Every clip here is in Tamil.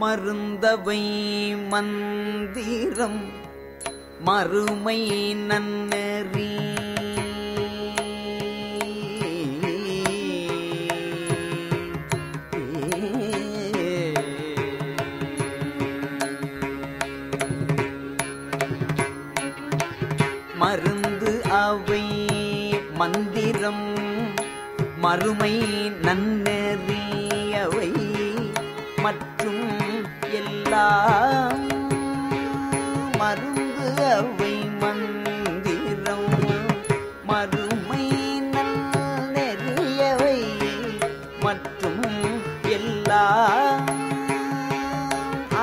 மருந்தவை மந்திரம் மறுமை நன்னறி. மருந்து அவை மந்திரம் மறுமை நன்னறியவை மற்றும் எல்லாம் மருந்து அவை மந்திரம். மறுமை நெறியவை மற்றும் எல்லாம்.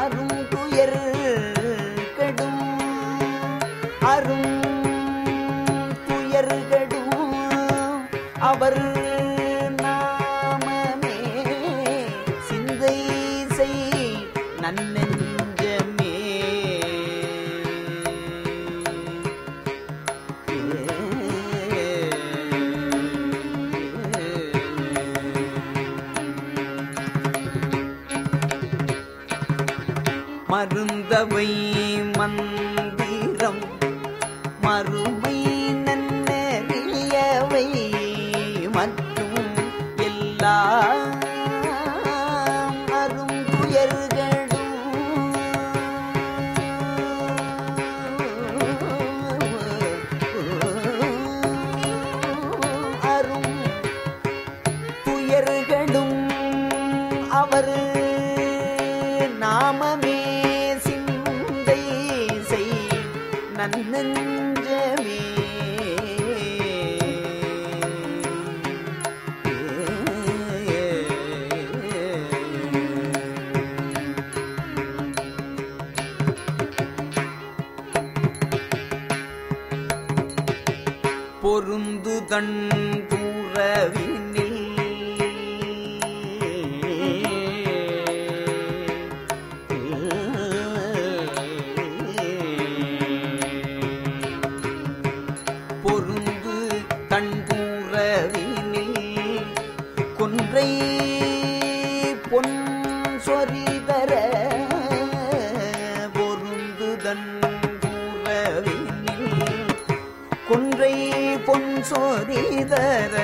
அரும் கடும். கெடும். அரும் துயர்கடும் அவர் நாமமே சிந்தை செய் நன்னெஞ்சமே மருந்தவை மந்திரம் மறுமை நன்னறியவை மற்றும் எல்லா நன்னெஞ்சமே பொருந்து தன் கூறவி கொன்றை பொன் சொரிதர பொருந்து தன் புறவினில் கொன்றை பொன் சொரிதர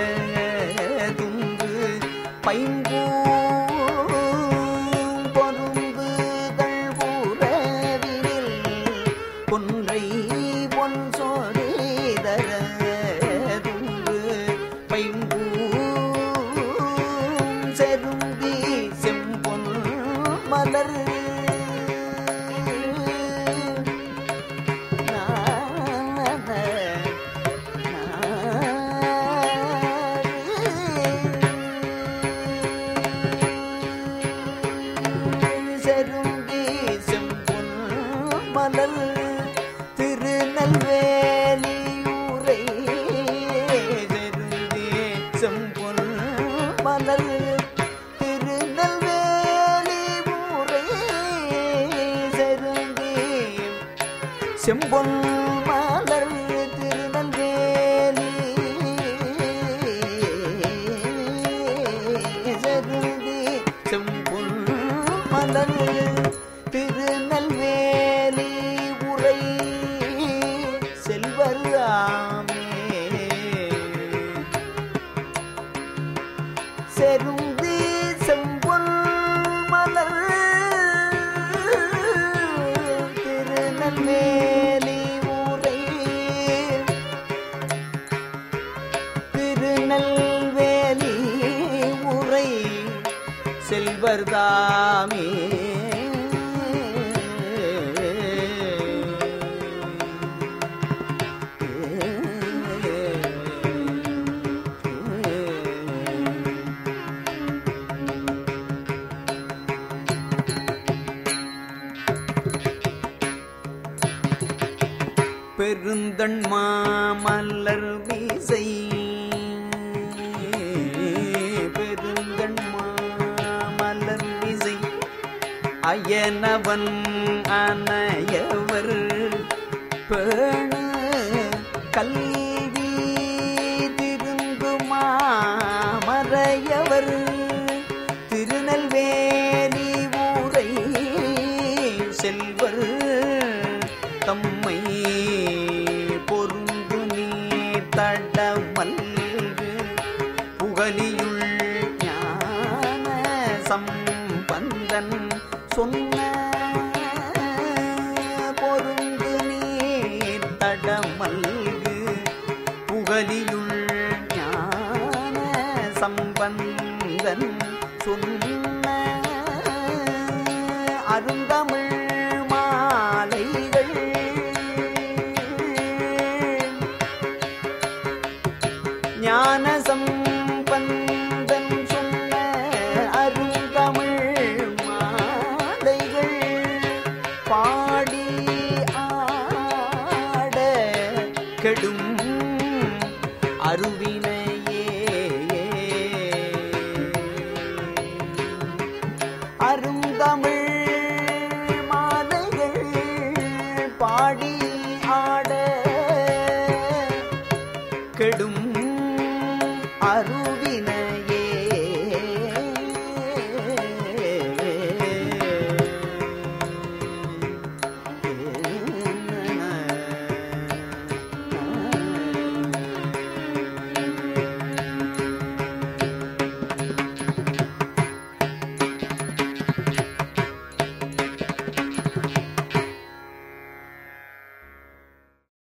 மலர் திருநெல்வேலியூரை செருங்கி செம்பொன் மலல் திருநெல்வேலி ஊரை செம்பொன் மலர் திருநெல்வேலி செருந்தி செம்பொன் மலர் செருந்தி செம்பொன் மலர். திருநெல்வேலி ஊரை. திருநெல்வேலி ஊரை. செல்வர்தாமே பெருந்தன் மாமல்லர் வீசை பெருந்தன் மாமல்லர் வீசை அயனவன் அனையவர் பேண கல்வி மல்கு புகழியுள் ஞான சம்பந்தன் சொன்ன பொருந்து நீ தடமல் கெடும் அருவினையே. அருந்தமிழ் மாலைகள் பாடி ஆட கெடும் அரு